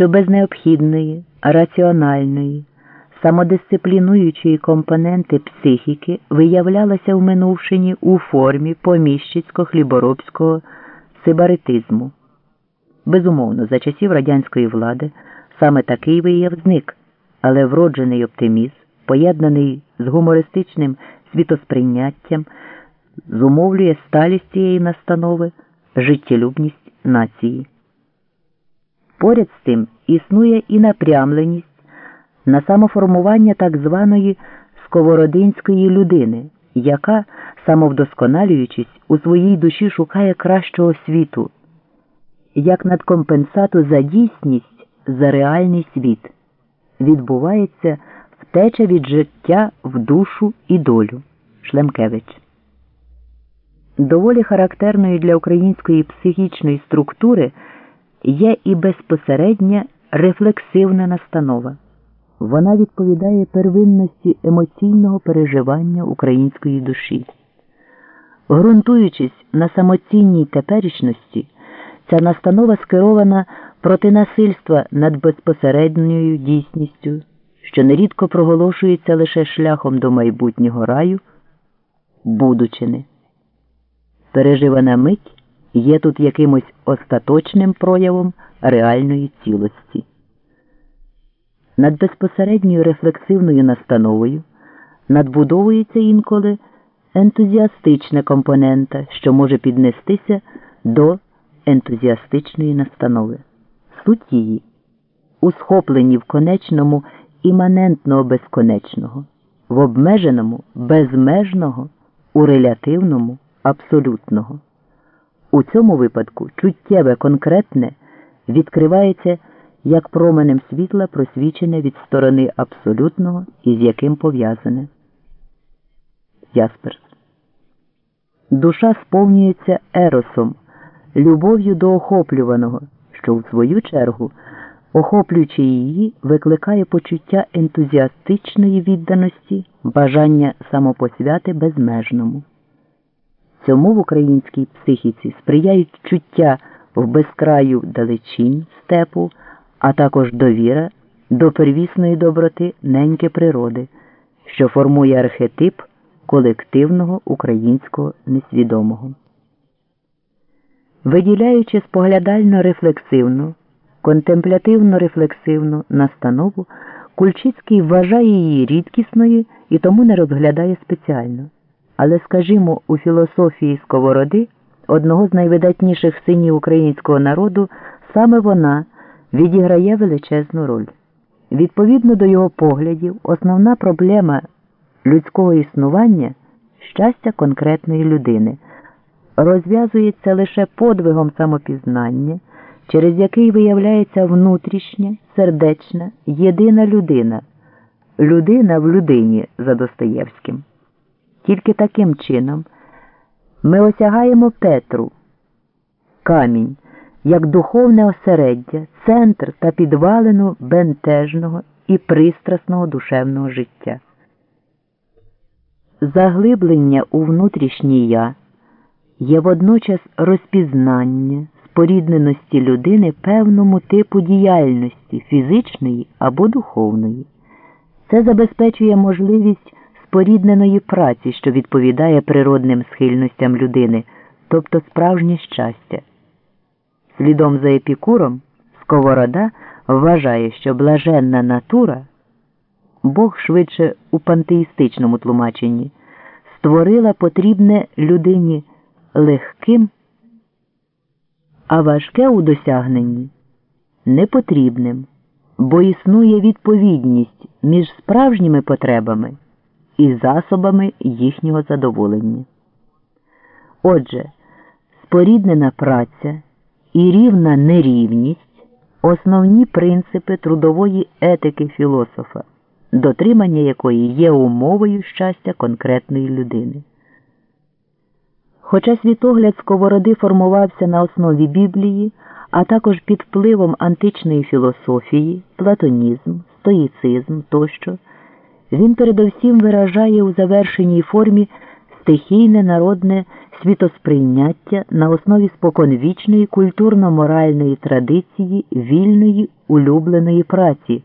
що без необхідної, раціональної, самодисциплінуючої компоненти психіки виявлялася в минувшині у формі поміщицько-хліборобського сибаритизму. Безумовно, за часів радянської влади саме такий вияв зник, але вроджений оптимізм, поєднаний з гумористичним світосприйняттям, зумовлює сталість цієї настанови, життєлюбність нації. Поряд з тим існує і напрямленість на самоформування так званої сковородинської людини, яка, самовдосконалюючись, у своїй душі шукає кращого світу, як надкомпенсату за дійсність за реальний світ, відбувається втеча від життя в душу і долю. Шлемкевич. Доволі характерною для української психічної структури є і безпосередня рефлексивна настанова. Вона відповідає первинності емоційного переживання української душі. Грунтуючись на самоцінній теперішності, ця настанова скерована проти насильства над безпосередньою дійсністю, що нерідко проголошується лише шляхом до майбутнього раю, будучини. Переживана мить є тут якимось остаточним проявом реальної цілості. Над безпосередньою рефлексивною настановою надбудовується інколи ентузіастична компонента, що може піднестися до ентузіастичної настанови. Суть її у схопленні в конечному іманентного безконечного, в обмеженому безмежного, у релятивному абсолютного. У цьому випадку чуттєве конкретне відкривається як променем світла просвічене від сторони абсолютного і з яким пов'язане. Ясперс. Душа сповнюється еросом, любов'ю до охоплюваного, що в свою чергу, охоплюючи її, викликає почуття ентузіастичної відданості, бажання самопосвяти безмежному. Цьому в українській психіці сприяють чуття в безкраю далечінь степу а також довіра до первісної доброти неньки природи, що формує архетип колективного українського несвідомого. Виділяючи споглядально рефлексивну, контемплятивно рефлексивну настанову, Кульчицький вважає її рідкісною і тому не розглядає спеціально. Але, скажімо, у філософії Сковороди, одного з найвидатніших синів українського народу, саме вона відіграє величезну роль. Відповідно до його поглядів, основна проблема людського існування щастя конкретної людини, розв'язується лише подвигом самопізнання, через який виявляється внутрішня, сердечна, єдина людина, людина в людині за Достоєвським. Тільки таким чином ми осягаємо Петру, камінь як духовне осереддя, центр та підвалину бентежного і пристрасного душевного життя. Заглиблення у внутрішнє я є водночас розпізнання спорідненості людини певному типу діяльності фізичної або духовної. Це забезпечує можливість спорідненої праці, що відповідає природним схильностям людини, тобто справжнє щастя. Слідом за епікуром Сковорода вважає, що блаженна натура, Бог швидше у пантеїстичному тлумаченні, створила потрібне людині легким, а важке у досягненні непотрібним, бо існує відповідність між справжніми потребами і засобами їхнього задоволення. Отже, споріднена праця і рівна нерівність основні принципи трудової етики філософа, дотримання якої є умовою щастя конкретної людини. Хоча світогляд сковороди формувався на основі Біблії, а також під впливом античної філософії, платонізм, стоїцизм тощо, він передовсім виражає у завершеній формі стихійне народне світосприйняття на основі споконвічної культурно-моральної традиції вільної улюбленої праці.